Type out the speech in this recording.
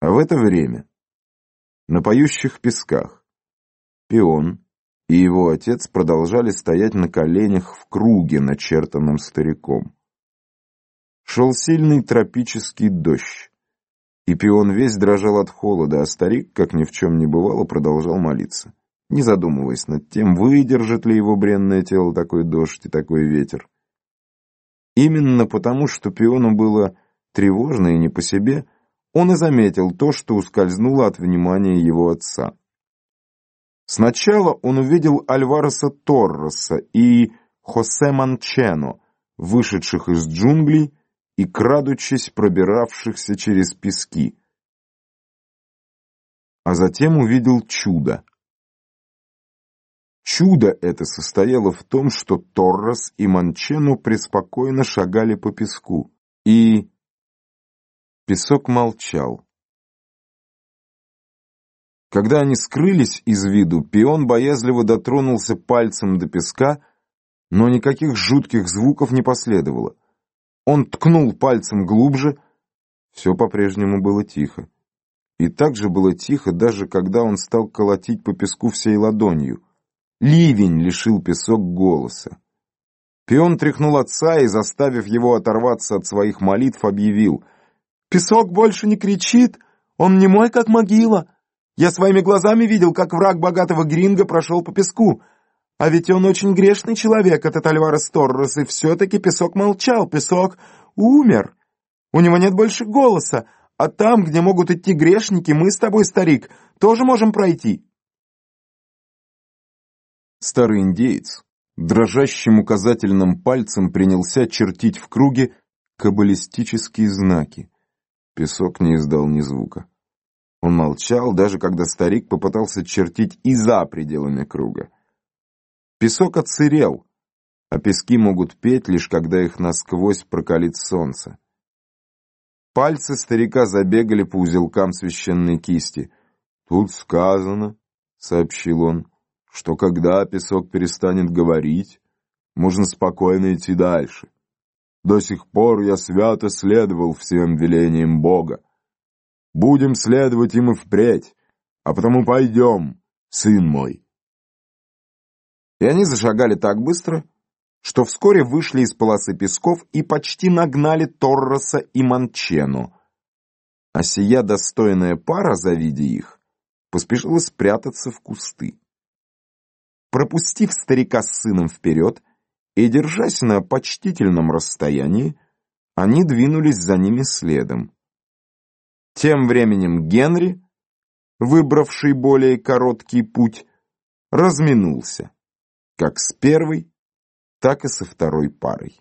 А в это время на поющих песках пион и его отец продолжали стоять на коленях в круге, начертанном стариком. Шел сильный тропический дождь, и пион весь дрожал от холода, а старик, как ни в чем не бывало, продолжал молиться, не задумываясь над тем, выдержит ли его бренное тело такой дождь и такой ветер. Именно потому, что пиону было тревожно и не по себе, он и заметил то, что ускользнуло от внимания его отца. Сначала он увидел Альвареса Торреса и Хосе Манчено, вышедших из джунглей и, крадучись, пробиравшихся через пески. А затем увидел чудо. Чудо это состояло в том, что Торрес и Манчено преспокойно шагали по песку, и Песок молчал. Когда они скрылись из виду, пион боязливо дотронулся пальцем до песка, но никаких жутких звуков не последовало. Он ткнул пальцем глубже, все по-прежнему было тихо. И так же было тихо, даже когда он стал колотить по песку всей ладонью. Ливень лишил песок голоса. Пион тряхнул отца и, заставив его оторваться от своих молитв, объявил — Песок больше не кричит, он не мой, как могила. Я своими глазами видел, как враг богатого Гринга прошел по песку. А ведь он очень грешный человек, этот Альварес Торрес, и все-таки песок молчал, песок умер. У него нет больше голоса, а там, где могут идти грешники, мы с тобой, старик, тоже можем пройти. Старый индеец дрожащим указательным пальцем принялся чертить в круге каббалистические знаки. Песок не издал ни звука. Он молчал, даже когда старик попытался чертить и за пределами круга. Песок отсырел, а пески могут петь, лишь когда их насквозь прокалит солнце. Пальцы старика забегали по узелкам священной кисти. «Тут сказано», — сообщил он, — «что когда песок перестанет говорить, можно спокойно идти дальше». До сих пор я свято следовал всем велениям Бога. Будем следовать им и впредь, а потому пойдем, сын мой. И они зашагали так быстро, что вскоре вышли из полосы песков и почти нагнали Торроса и Манчену. А сия достойная пара, завидя их, поспешила спрятаться в кусты. Пропустив старика с сыном вперед, и, держась на почтительном расстоянии, они двинулись за ними следом. Тем временем Генри, выбравший более короткий путь, разминулся, как с первой, так и со второй парой.